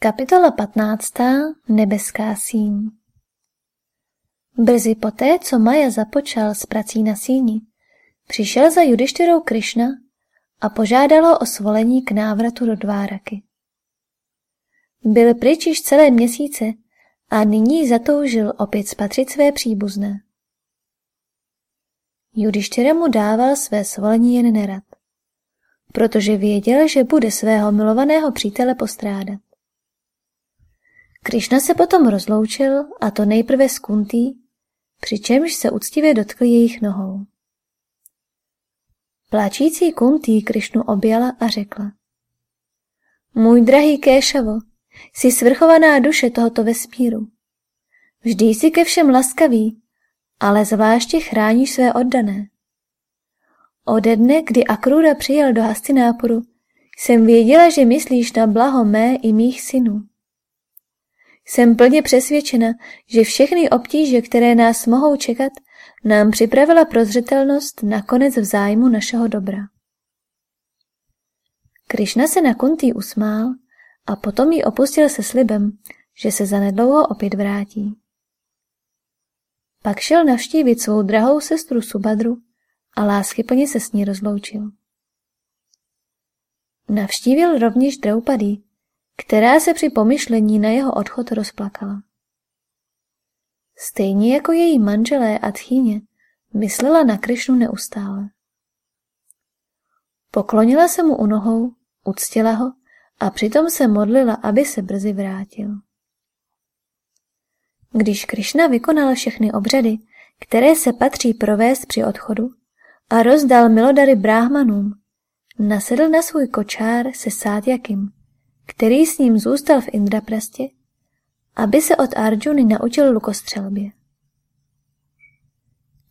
Kapitola 15. Nebeská síň Brzy poté, co Maja započal s prací na síni, přišel za Judištyrou Krišna a požádalo o svolení k návratu do Dváraky. Byl pryč již celé měsíce a nyní zatoužil opět spatřit své příbuzné. Judištyra mu dával své svolení jen nerad, protože věděl, že bude svého milovaného přítele postrádat. Krišna se potom rozloučil a to nejprve s Kuntý, přičemž se uctivě dotkl jejich nohou. Plačící Kuntý Krišnu objala a řekla. Můj drahý Kéšavo, jsi svrchovaná duše tohoto vesmíru. Vždy jsi ke všem laskavý, ale zvláště chráníš své oddané. Ode dne, kdy Akrura přijel do Hastináporu, jsem věděla, že myslíš na blaho mé i mých synů. Jsem plně přesvědčena, že všechny obtíže, které nás mohou čekat, nám připravila prozřetelnost nakonec v zájmu našeho dobra. Krišna se na Kuntý usmál a potom ji opustil se slibem, že se zanedlouho opět vrátí. Pak šel navštívit svou drahou sestru Subadru a láskyplně se s ní rozloučil. Navštívil rovněž Draupadi, která se při pomyšlení na jeho odchod rozplakala. Stejně jako její manželé a tchýně, myslela na Krišnu neustále. Poklonila se mu u nohou, uctila ho a přitom se modlila, aby se brzy vrátil. Když Krišna vykonal všechny obřady, které se patří provést při odchodu, a rozdal milodary bráhmanům, nasedl na svůj kočár se Sátjakim, který s ním zůstal v Indraprastě, aby se od Arjuny naučil lukostřelbě.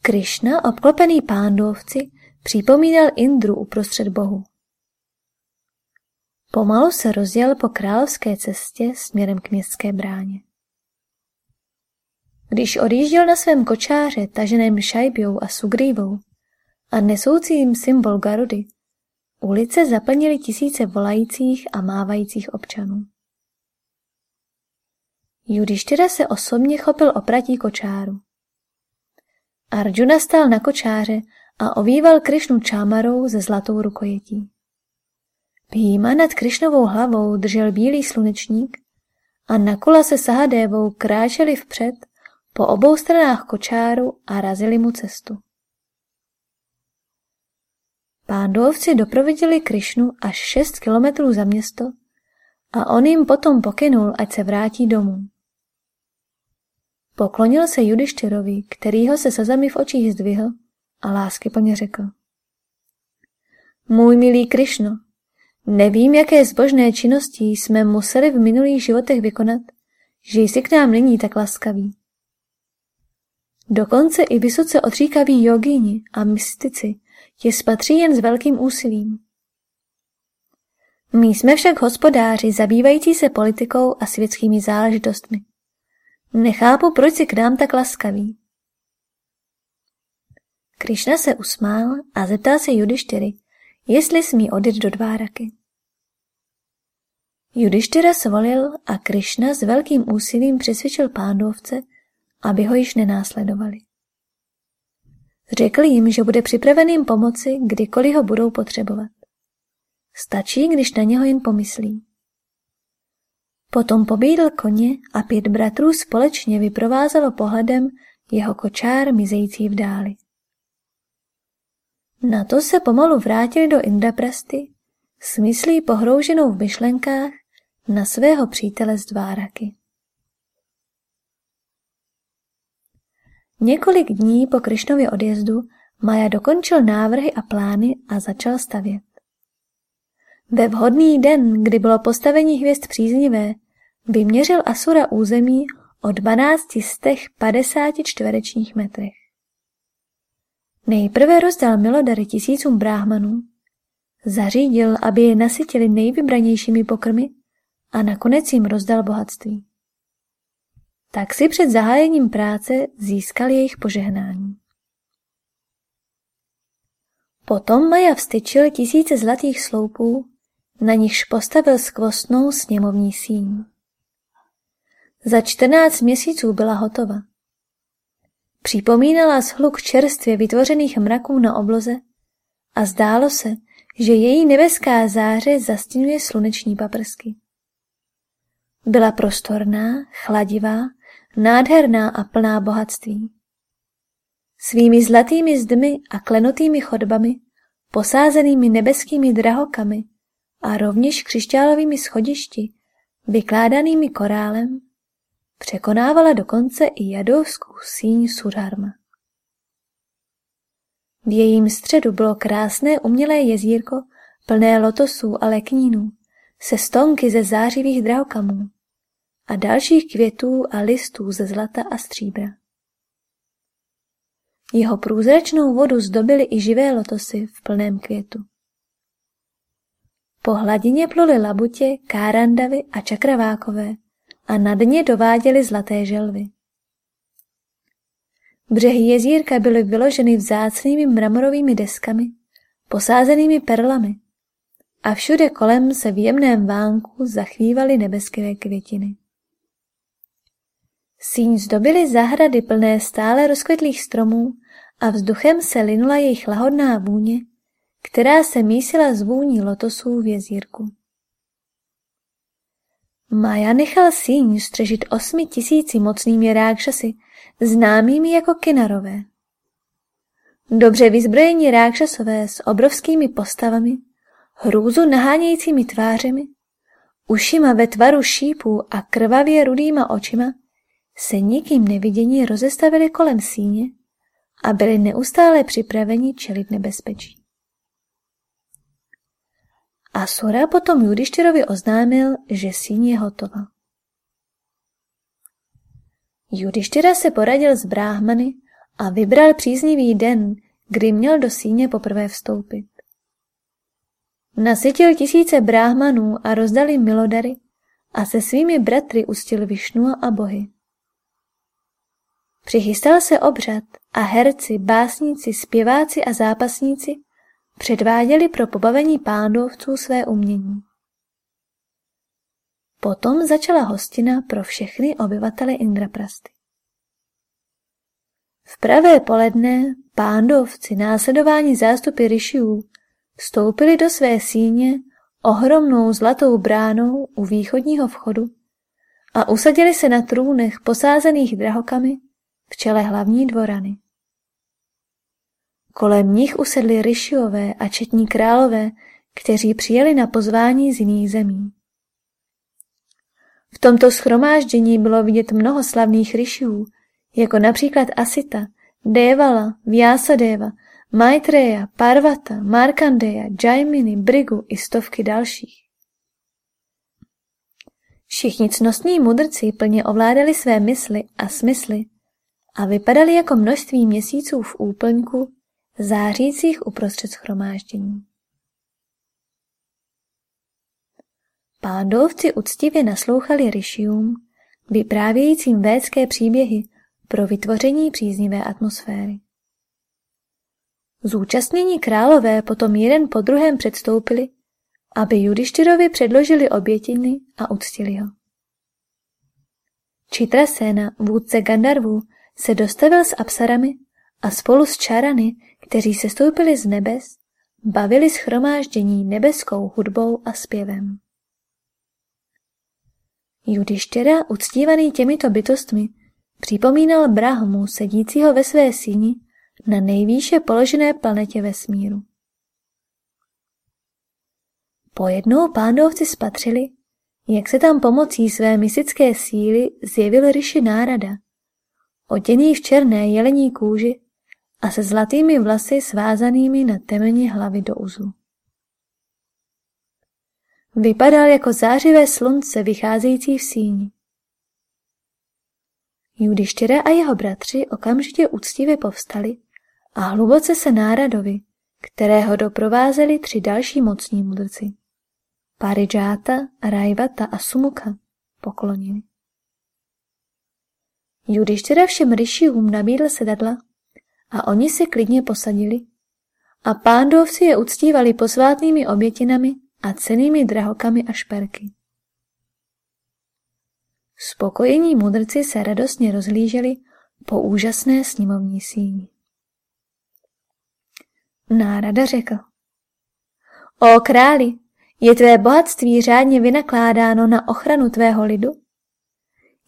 Krišna, obklopený pándovci, připomínal Indru uprostřed bohu. Pomalu se rozjel po královské cestě směrem k městské bráně. Když odjížděl na svém kočáře taženém šajbjou a sugrývou a nesoucím symbol Garudy, Ulice zaplnily tisíce volajících a mávajících občanů. Judištyra se osobně chopil opratí kočáru. Arjuna stál na kočáře a ovýval Krišnu čámarou ze zlatou rukojetí. Píma nad Krišnovou hlavou držel bílý slunečník a na kula se Sahadévou kráčeli vpřed po obou stranách kočáru a razili mu cestu. Pándovci doprovodili Krišnu až šest kilometrů za město a on jim potom pokynul, ať se vrátí domů. Poklonil se Judištyrovi, kterýho se sazami v očích zdvihl a lásky plně řekl. Můj milý Krišno, nevím, jaké zbožné činnosti jsme museli v minulých životech vykonat, že jsi k nám nyní tak laskavý. Dokonce i vysoce odříkaví jogíni a mystici tě spatří jen s velkým úsilím. My jsme však hospodáři zabývající se politikou a světskými záležitostmi. Nechápu, proč si k nám tak laskavý. Krišna se usmál a zeptal se Judištyry, jestli smí odjet do Dváraky. Judištyra svolil a Krišna s velkým úsilím přesvědčil pándovce, aby ho již nenásledovali. Řekl jim, že bude připraven jim pomoci, kdykoliv ho budou potřebovat. Stačí, když na něho jen pomyslí. Potom pobídl koně a pět bratrů společně vyprovázelo pohledem jeho kočár mizející v dáli. Na to se pomalu vrátili do Indaprasty, s myslí pohrouženou v myšlenkách na svého přítele z Dváraky. Několik dní po Krišnově odjezdu Maja dokončil návrhy a plány a začal stavět. Ve vhodný den, kdy bylo postavení hvězd příznivé, vyměřil Asura území o 1250 čtverečních metrech. Nejprve rozdal milodary tisícům bráhmanů, zařídil, aby je nasytili nejvybranějšími pokrmy a nakonec jim rozdal bohatství tak si před zahájením práce získal jejich požehnání. Potom Maja vstyčil tisíce zlatých sloupů, na nichž postavil skvostnou sněmovní síň. Za čtrnáct měsíců byla hotova. Připomínala shluk čerstvě vytvořených mraků na obloze a zdálo se, že její nebeská záře zastínuje sluneční paprsky. Byla prostorná, chladivá, nádherná a plná bohatství. Svými zlatými zdmi a klenutými chodbami, posázenými nebeskými drahokami a rovněž křišťálovými schodišti, vykládanými korálem, překonávala dokonce i jadovskou síň Surharma. V jejím středu bylo krásné umělé jezírko, plné lotosů a leknínů, se stonky ze zářivých drahokamů a dalších květů a listů ze zlata a stříbra. Jeho průzračnou vodu zdobily i živé lotosy v plném květu. Po hladině pluly labutě, kárandavy a čakravákové a na dně dováděly zlaté želvy. Břehy jezírka byly vyloženy vzácnými mramorovými deskami, posázenými perlami a všude kolem se v jemném vánku zachvívaly nebeské květiny. Síň zdobily zahrady plné stále rozkvetlých stromů a vzduchem se linula jejich lahodná vůně, která se mísila z vůní lotosů v jezírku. Maja nechal síň střežit osmi tisíci mocnými rákšasy, známými jako kinarové. Dobře vyzbrojení rákšasové s obrovskými postavami, hrůzu nahánějícími tvářemi, ušima ve tvaru šípů a krvavě rudýma očima, se nikým nevidění rozestavili kolem síně a byli neustále připraveni čelit nebezpečí. Asura potom Judištěrovi oznámil, že síň je hotova. Judištěra se poradil s bráhmany a vybral příznivý den, kdy měl do síně poprvé vstoupit. Nasytil tisíce bráhmanů a rozdali milodary a se svými bratry ustil Višnu a bohy. Přichystal se obřad a herci, básníci, zpěváci a zápasníci předváděli pro pobavení pándovců své umění. Potom začala hostina pro všechny obyvatele Indraprasty. V pravé poledne pándovci následování zástupy ryšiů vstoupili do své síně ohromnou zlatou bránou u východního vchodu a usadili se na trůnech posázených drahokamy v čele hlavní dvorany. Kolem nich usedli ryšiové a četní králové, kteří přijeli na pozvání z jiných zemí. V tomto schromáždění bylo vidět mnoho slavných ryšiů, jako například Asita, Devala, Vyasadeva, Maitreya, Parvata, Markandeya, Jaimini, Brigu i stovky dalších. Všichni cnostní mudrci plně ovládali své mysli a smysly a vypadali jako množství měsíců v úplňku, zářících uprostřed schromáždění. Pándovci uctivě naslouchali ryšium, vyprávějícím védské příběhy pro vytvoření příznivé atmosféry. Zúčastnění králové potom jeden po druhém předstoupili, aby Judištyrovi předložili obětiny a uctili ho. Čitrasena, vůdce Gandarvů, se dostavil s Apsarami a spolu s čarany, kteří se stoupili z nebes, bavili schromáždění nebeskou hudbou a zpěvem. Judištěra, uctívaný těmito bytostmi, připomínal Brahmu sedícího ve své síni na nejvýše položené planetě vesmíru. Pojednou pándovci spatřili, jak se tam pomocí své mystické síly zjevil Rishi Nárada, oděný v černé jelení kůži a se zlatými vlasy svázanými na temeni hlavy do uzlu. Vypadal jako zářivé slunce vycházející v síni. Judištěra a jeho bratři okamžitě úctivě povstali a hluboce se náradovi, kterého doprovázeli tři další mocní mudrci. Parijata, Rajvata a Sumuka poklonili. Judištěra všem ryšiům nabídl sedadla a oni se klidně posadili a pándovci je uctívali posvátnými obětinami a cenými drahokami a šperky. Spokojení mudrci se radostně rozhlíželi po úžasné sněmovní síni. Nárada řekl. O králi, je tvé bohatství řádně vynakládáno na ochranu tvého lidu?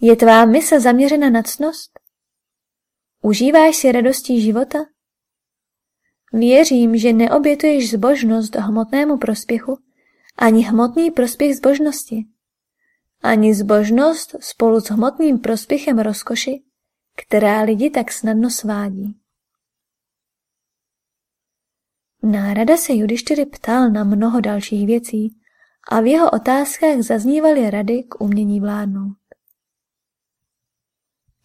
Je tvá mysl zaměřena na cnost? Užíváš si radostí života? Věřím, že neobětuješ zbožnost hmotnému prospěchu, ani hmotný prospěch zbožnosti, ani zbožnost spolu s hmotným prospěchem rozkoši, která lidi tak snadno svádí. Nárada se Judištyry ptal na mnoho dalších věcí a v jeho otázkách zaznívaly rady k umění vládnout.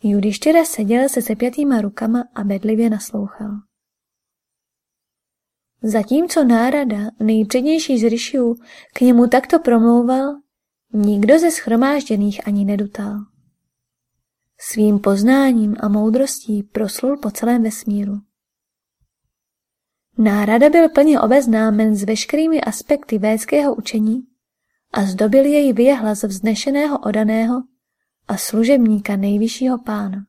Judištyra seděl se sepjatýma rukama a bedlivě naslouchal. Zatímco Nárada, nejpřednější z ryšiů, k němu takto promlouval, nikdo ze schromážděných ani nedutal. Svým poznáním a moudrostí proslul po celém vesmíru. Nárada byl plně obeznámen s veškerými aspekty védského učení a zdobil jej vyjehlas vznešeného odaného a služebníka nejvyššího pána.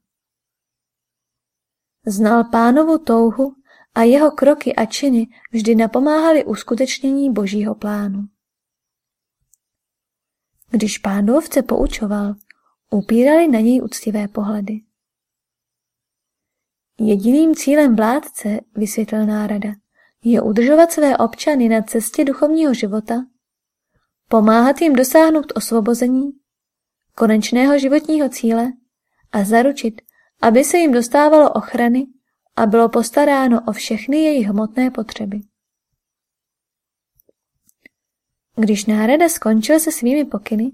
Znal pánovu touhu a jeho kroky a činy vždy napomáhaly uskutečnění božího plánu. Když pán dovce poučoval, upírali na něj úctivé pohledy. Jediným cílem vládce, vysvětlil nárada, je udržovat své občany na cestě duchovního života, pomáhat jim dosáhnout osvobození, konečného životního cíle a zaručit, aby se jim dostávalo ochrany a bylo postaráno o všechny jejich hmotné potřeby. Když nárada skončil se svými pokyny,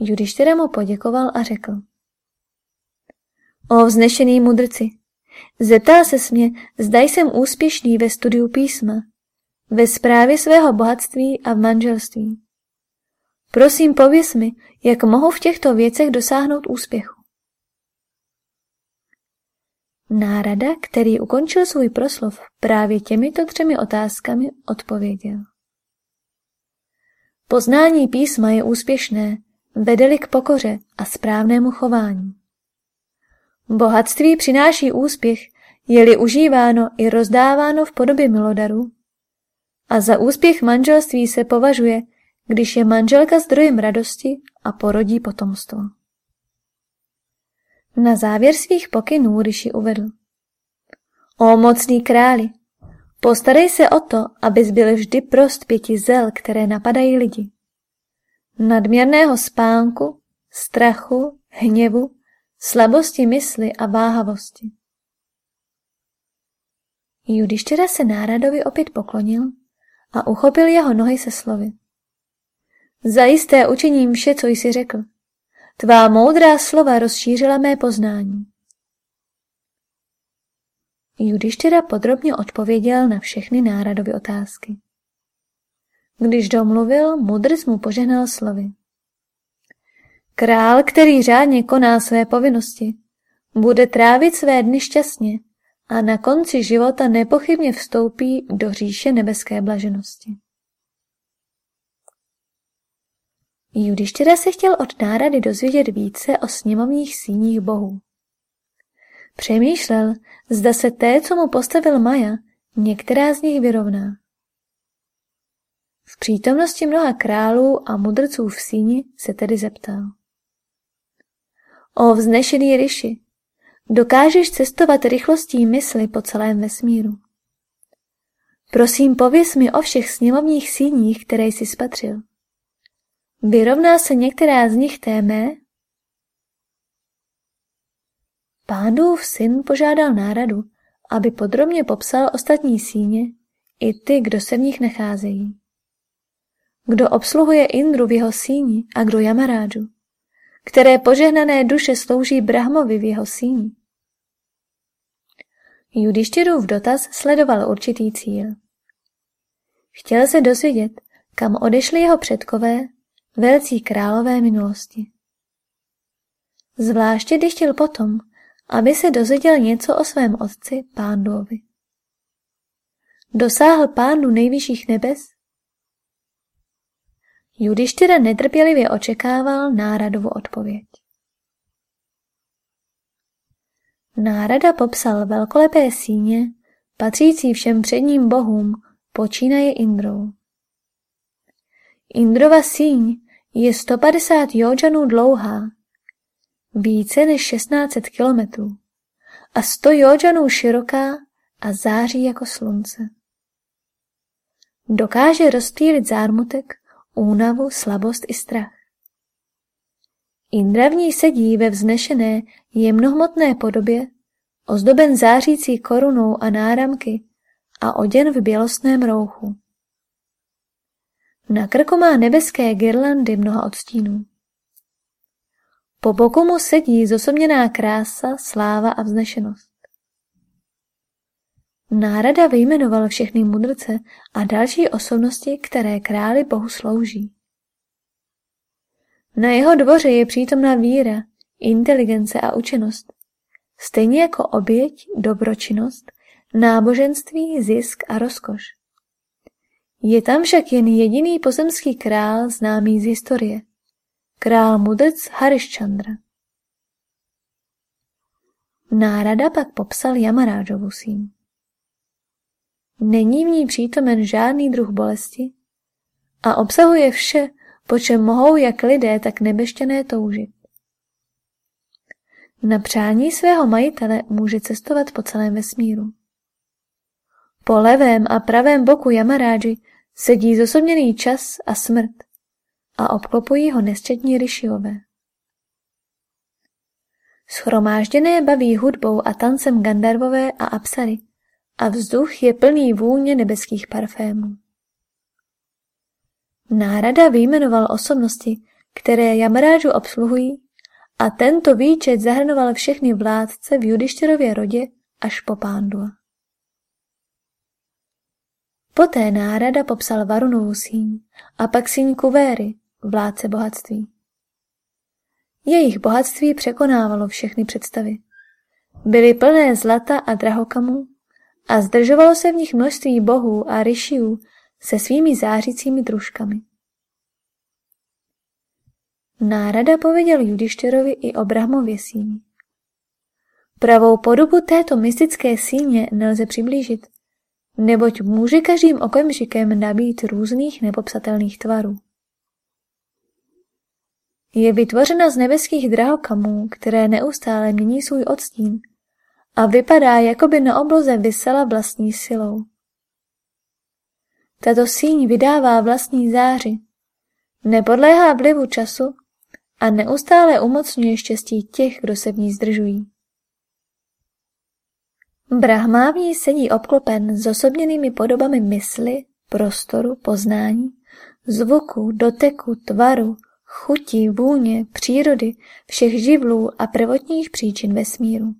Judištěra mu poděkoval a řekl. O vznešený mudrci, zeptal se mě, zda jsem úspěšný ve studiu písma, ve správě svého bohatství a v manželství. Prosím, pověs mi, jak mohu v těchto věcech dosáhnout úspěchu. Nárada, který ukončil svůj proslov právě těmito třemi otázkami, odpověděl. Poznání písma je úspěšné, vedeli k pokoře a správnému chování. Bohatství přináší úspěch, je-li užíváno i rozdáváno v podobě milodarů. A za úspěch manželství se považuje, když je manželka zdrojem radosti a porodí potomstvo. Na závěr svých pokynů Rishi uvedl. O mocný králi, postarej se o to, abys byl vždy prost pěti zel, které napadají lidi. Nadměrného spánku, strachu, hněvu, slabosti mysli a váhavosti. Judištěra se náradovi opět poklonil a uchopil jeho nohy se slovy. Zajisté učiním vše, co jsi řekl. Tvá moudrá slova rozšířila mé poznání. Judištěra podrobně odpověděl na všechny náradovy otázky. Když domluvil, mudrc mu požehnal slovy. Král, který řádně koná své povinnosti, bude trávit své dny šťastně a na konci života nepochybně vstoupí do říše nebeské blaženosti. Judištěra se chtěl od nárady dozvědět více o sněmovních síních bohů. Přemýšlel, zda se té, co mu postavil Maja, některá z nich vyrovná. V přítomnosti mnoha králů a mudrců v síni se tedy zeptal. O vznešený ryši, dokážeš cestovat rychlostí mysli po celém vesmíru. Prosím, pověs mi o všech sněmovních síních, které jsi spatřil. Vyrovná se některá z nich té mé? Pándův syn požádal náradu, aby podrobně popsal ostatní síně i ty, kdo se v nich nacházejí. Kdo obsluhuje Indru v jeho síni a kdo Jamarádžu, které požehnané duše slouží Brahmovi v jeho síni. Judištěrův dotaz sledoval určitý cíl. Chtěl se dozvědět, kam odešli jeho předkové velcí králové minulosti. Zvláště když chtěl potom, aby se dozvěděl něco o svém otci pándovi. Dosáhl Pánu nejvyšších nebes? Judištyra netrpělivě očekával náradovu odpověď. Nárada popsal velkolepé síně, patřící všem předním bohům, počínaje Indrou. Indrova síň je 150 jódžanů dlouhá, více než 1600 kilometrů a 100 jódžanů široká a září jako slunce. Dokáže rozptýlit zármutek, únavu, slabost i strach. Indra v ní sedí ve vznešené, jemnohmotné podobě, ozdoben zářící korunou a náramky a oděn v bělostném rouchu. Na krku má nebeské girlandy mnoha odstínů. Po boku mu sedí zosobněná krása, sláva a vznešenost. Nárada vyjmenoval všechny mudrce a další osobnosti, které králi Bohu slouží. Na jeho dvoře je přítomná víra, inteligence a učenost, stejně jako oběť, dobročinnost, náboženství, zisk a rozkoš. Je tam však jen jediný pozemský král známý z historie. Král mudrc Harishchandra. Nárada pak popsal Yamarážovu síň. Není v ní přítomen žádný druh bolesti a obsahuje vše, po čem mohou jak lidé, tak nebeštěné toužit. Na přání svého majitele může cestovat po celém vesmíru. Po levém a pravém boku Yamaráži sedí zosobněný čas a smrt a obklopují ho nesčetní ryšiové. Schromážděné baví hudbou a tancem Gandarvové a Apsary a vzduch je plný vůně nebeských parfémů. Nárada vyjmenoval osobnosti, které Yamarážu obsluhují a tento výčet zahrnoval všechny vládce v Judištěrově rodě až po Pándua. Poté Nárada popsal Varunovu síň a pak síň Kuvéry, vládce bohatství. Jejich bohatství překonávalo všechny představy. Byly plné zlata a drahokamů a zdržovalo se v nich množství bohů a ryšiů se svými zářícími družkami. Nárada pověděl Judištěrovi i o Brahmově síni. Pravou podobu této mystické síně nelze přiblížit, neboť může každým okamžikem nabít různých nepopsatelných tvarů. Je vytvořena z nebeských drahokamů, které neustále mění svůj odstín a vypadá, jako by na obloze vysela vlastní silou. Tato síň vydává vlastní záři, nepodléhá vlivu času a neustále umocňuje štěstí těch, kdo se v ní zdržují. Brahma v ní sedí obklopen s osobněnými podobami mysli, prostoru, poznání, zvuku, doteku, tvaru, chuti, vůně, přírody, všech živlů a prvotních příčin vesmíru.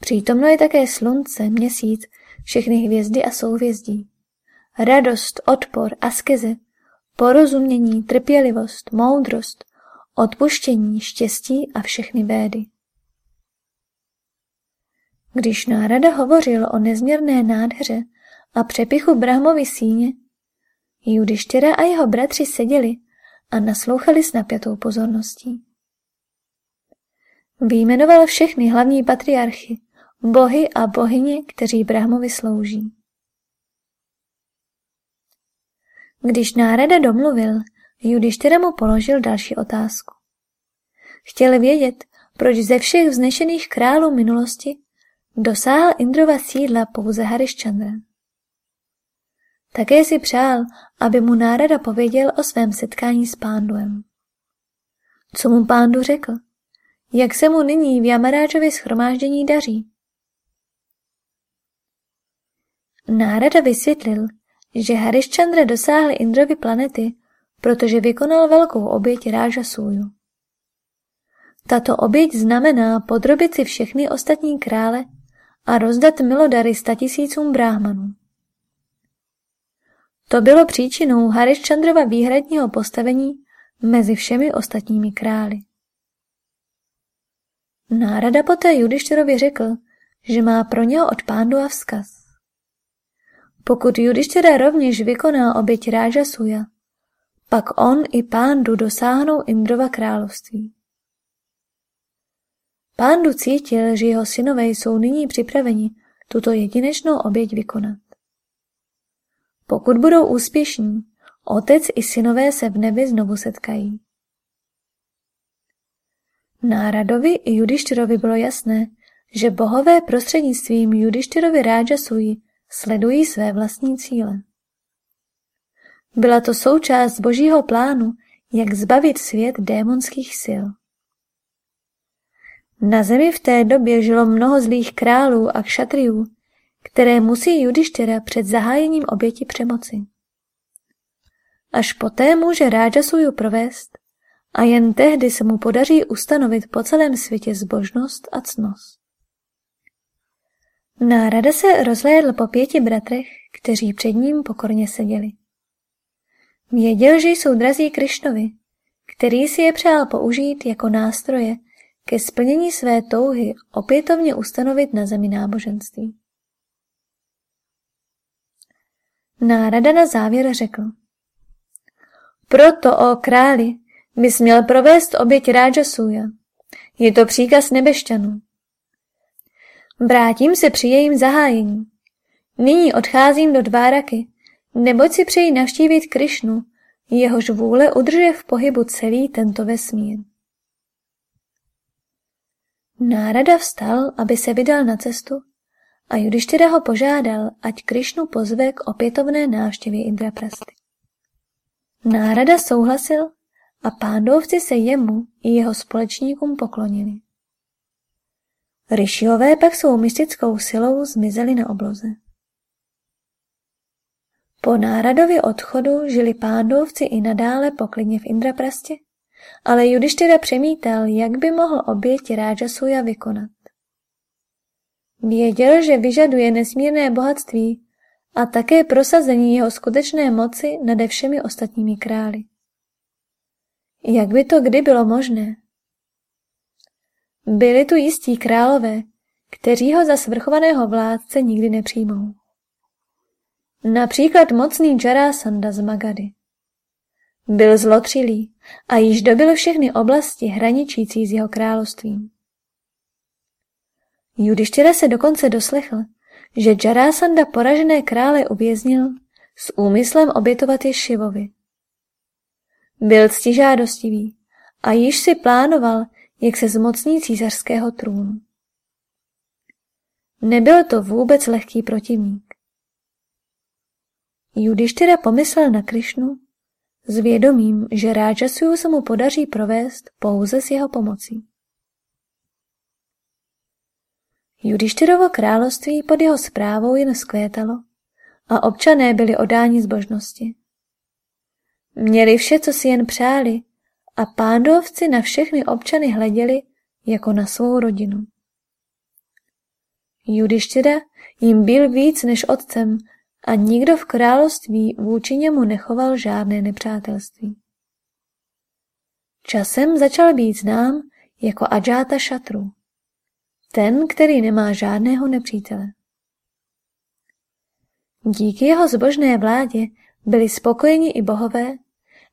Přítomno je také slunce, měsíc, všechny hvězdy a souhvězdí. Radost, odpor, askeze, porozumění, trpělivost, moudrost, odpuštění, štěstí a všechny védy. Když Nárada hovořil o nezměrné nádheře a přepichu Brahmovi síně, Judištěra a jeho bratři seděli a naslouchali s napjatou pozorností. Výjmenoval všechny hlavní patriarchy, bohy a bohyně, kteří Brahmovi slouží. Když Nárada domluvil, Judištěra mu položil další otázku. Chtěl vědět, proč ze všech vznešených králů minulosti dosáhl Indrova sídla pouze Harišchandra. Také si přál, aby mu Nárada pověděl o svém setkání s pánduem. Co mu pándu řekl? Jak se mu nyní v Jamaráčově schromáždění daří? Nárada vysvětlil, že Harišchandra dosáhl Indrovy planety, protože vykonal velkou oběť Ráža Súju. Tato oběť znamená podrobit si všechny ostatní krále a rozdat milodary statisícům bráhmanů. To bylo příčinou Hariščandrova výhradního postavení mezi všemi ostatními králi. Nárada poté Judištěrovi řekl, že má pro něho od a vzkaz. Pokud Judištěra rovněž vykoná oběť Ráža Suja, pak on i pándu dosáhnou Indrova království. Pándu cítil, že jeho synové jsou nyní připraveni tuto jedinečnou oběť vykonat. Pokud budou úspěšní, otec i synové se v nebi znovu setkají. Náradovi i Judištyrovi bylo jasné, že bohové prostřednictvím Judištyrovi Rájasuji sledují své vlastní cíle. Byla to součást božího plánu, jak zbavit svět démonských sil. Na zemi v té době žilo mnoho zlých králů a kšatriů, které musí Judištěra před zahájením oběti přemoci. Až poté může Rájasuju provést a jen tehdy se mu podaří ustanovit po celém světě zbožnost a cnost. Nárada se rozhlédl po pěti bratrech, kteří před ním pokorně seděli. Věděl, že jsou drazí Krišnovi, který si je přál použít jako nástroje ke splnění své touhy opětovně ustanovit na zemi náboženství. Nárada na závěr řekl. Proto, o králi, bys měl provést oběť Rájasuja. Je to příkaz nebešťanů. Vrátím se při jejím zahájení. Nyní odcházím do Dváraky, neboť si přeji navštívit Krišnu, jehož vůle udržuje v pohybu celý tento vesmír. Nárada vstal, aby se vydal na cestu a Judištyra ho požádal, ať Krišnu pozve k opětovné návštěvě Indraprasty. Nárada souhlasil a pándovci se jemu i jeho společníkům poklonili. Ryšiové pak svou mystickou silou zmizeli na obloze. Po náradově odchodu žili pándovci i nadále poklidně v Indraprastě, ale Judištyra přemítal, jak by mohl oběť Rájasuja vykonat. Věděl, že vyžaduje nesmírné bohatství a také prosazení jeho skutečné moci nade všemi ostatními králi. Jak by to kdy bylo možné? Byli tu jistí králové, kteří ho za svrchovaného vládce nikdy nepřijmou. Například mocný Jarasanda z Magady. Byl zlotřilý a již dobil všechny oblasti hraničící s jeho královstvím. Judištěra se dokonce doslechl, že Jarasanda poražené krále uvěznil s úmyslem obětovat je Šivovi. Byl ctižádostivý a již si plánoval, jak se zmocní císařského trůnu. Nebyl to vůbec lehký protivník. Judištyra pomyslel na Krišnu s vědomím, že Rájasuju se mu podaří provést pouze s jeho pomocí. Judištyrovo království pod jeho zprávou jen skvétalo a občané byli odáni zbožnosti. Měli vše, co si jen přáli a pándovci na všechny občany hleděli jako na svou rodinu. Judištěda jim byl víc než otcem a nikdo v království vůči němu nechoval žádné nepřátelství. Časem začal být znám jako Adžáta Šatru, ten, který nemá žádného nepřítele. Díky jeho zbožné vládě byli spokojeni i bohové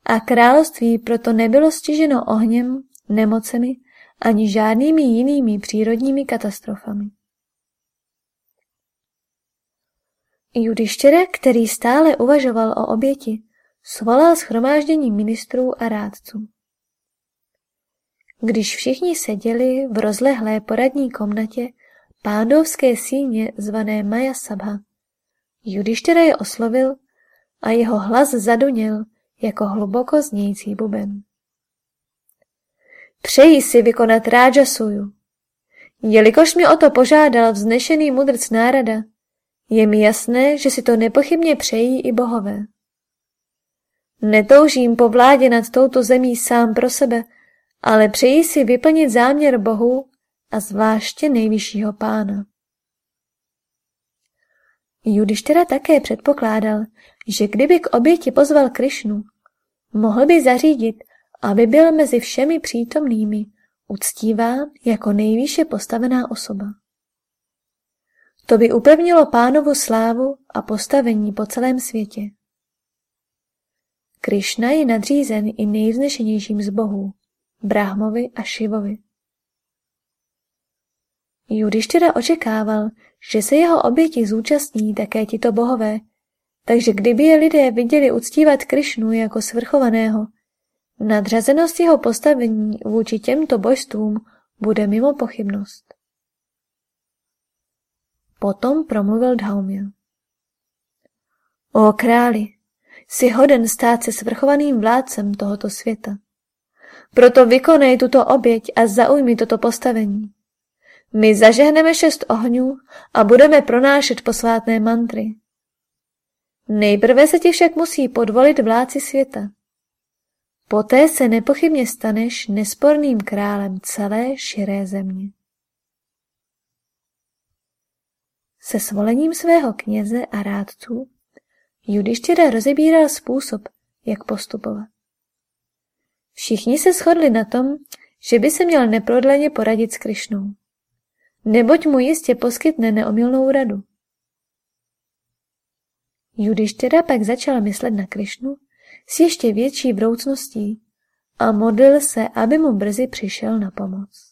a království proto nebylo stiženo ohněm, nemocemi ani žádnými jinými přírodními katastrofami. Judištěre, který stále uvažoval o oběti, svolal schromáždění ministrů a rádců. Když všichni seděli v rozlehlé poradní komnatě pádovské síně zvané Maja Sabha, Judištěra je oslovil a jeho hlas zaduněl jako hluboko znějící buben. Přeji si vykonat Rájasuju. Jelikož mi o to požádal vznešený mudrc nárada, je mi jasné, že si to nepochybně přejí i bohové. Netoužím po vládě nad touto zemí sám pro sebe, ale přeji si vyplnit záměr Bohu a zvláště nejvyššího pána. Judištěra také předpokládal, že kdyby k oběti pozval Krišnu, mohl by zařídit, aby byl mezi všemi přítomnými uctíván jako nejvýše postavená osoba. To by upevnilo pánovu slávu a postavení po celém světě. Krišna je nadřízen i nejvznešenějším z bohů, Brahmovi a Šivovi. Judištěra očekával, že se jeho oběti zúčastní také tito bohové, takže kdyby je lidé viděli uctívat Krišnu jako svrchovaného, nadřazenost jeho postavení vůči těmto božstvům bude mimo pochybnost. Potom promluvil Dhaumil. O králi, jsi hoden stát se svrchovaným vládcem tohoto světa. Proto vykonej tuto oběť a zaujmi toto postavení. My zažehneme šest ohňů a budeme pronášet posvátné mantry. Nejprve se ti však musí podvolit vládci světa. Poté se nepochybně staneš nesporným králem celé širé země. Se svolením svého kněze a rádců Judištěra rozebíral způsob, jak postupovat. Všichni se shodli na tom, že by se měl neprodleně poradit s Krišnou. Neboť mu jistě poskytne neomilnou radu. Judištěra pak začal myslet na Krišnu s ještě větší vroucností a modlil se, aby mu brzy přišel na pomoc.